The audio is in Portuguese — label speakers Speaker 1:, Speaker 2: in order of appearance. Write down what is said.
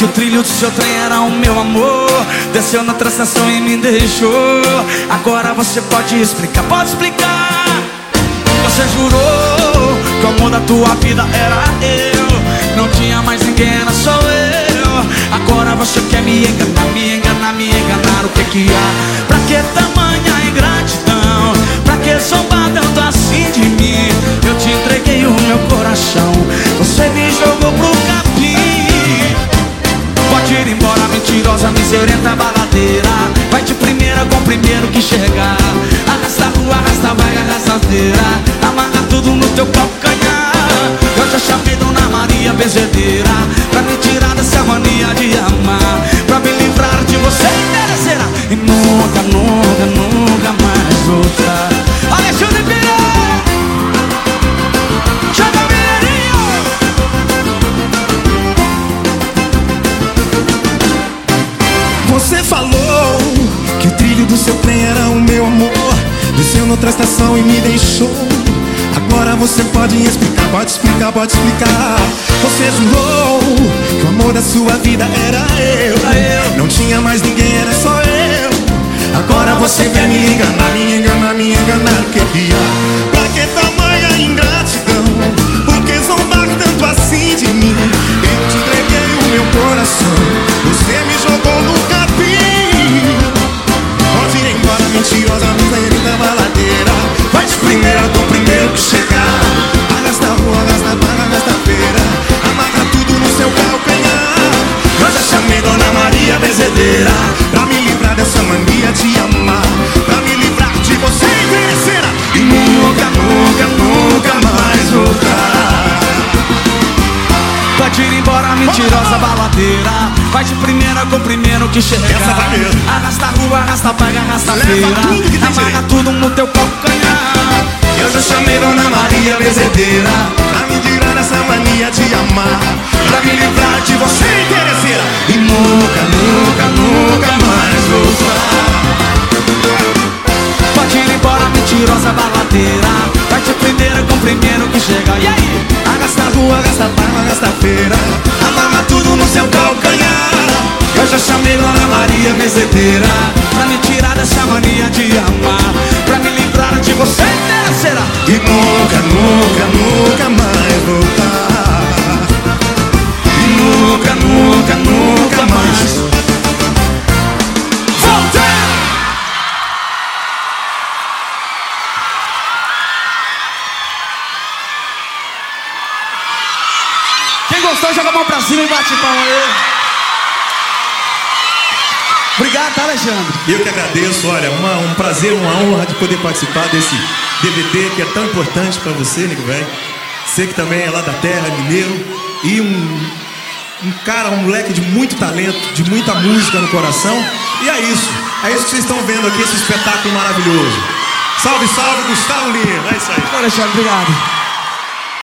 Speaker 1: que o trilho do seu trem era o meu amor. Desceu na trastação e me deixou. Agora você pode explicar, pode explicar. Você jurou que o amor da tua vida era eu. Não tinha mais ninguém, era só eu. Agora você quer me enganar, me enganar, me enganar. O que que há? Pra que tamanha embora, mentirosa, miserenta, baladeira. Vai de primeira com o primeiro que chegar. Arrasta a rua, arrasta a vai, arrasta a feira. Amarra tudo no teu calcanhar. Eu já chamei Dona Maria Bezedeira.
Speaker 2: Do seu trem era o meu amor. Desceu noutra estação e me deixou. Agora você pode explicar, pode explicar, pode explicar. Você jurou que o amor da sua vida era eu. Não tinha mais ninguém, era só eu. Agora você quer me enganar, me enganar, me enganar. O Mentirosa baladeira. Vai de primeira com o primeiro que chegar. Essa vai mesmo.
Speaker 1: Arrasta a rua, arrasta a paga, arrasta a
Speaker 2: Leva
Speaker 1: feira.
Speaker 2: tudo que tem
Speaker 1: Amarra tudo no teu calcanhar.
Speaker 2: Eu já chamei Dona Maria Bezedeira Pra me tirar dessa mania de amar Pra me livrar de você, interesseira E nunca, nunca, nunca mais voltar
Speaker 1: Pode ir embora, mentirosa baladeira. Vai de primeira com o primeiro que chega. E aí?
Speaker 2: Arrasta a rua, arrasta a barra, arrasta a feira seu calcanhar.
Speaker 1: Eu já chamei Dona Maria Bezedeira Pra me tirar dessa mania de amar Pra me livrar de você, terceira E nunca, nunca, nunca mais voltar Quem gostou, joga a mão pra cima e bate palma aí. Obrigado, tá, Alexandre?
Speaker 3: Eu que agradeço, olha, uma- um prazer, uma honra de poder participar desse DVD que é tão importante para você, nego velho. Você que também é lá da terra, mineiro, e um, um cara, um moleque de muito talento, de muita música no coração. E é isso, é isso que vocês estão vendo aqui, esse espetáculo maravilhoso. Salve, salve, Gustavo Lima, é isso aí.
Speaker 1: Alexandre, obrigado.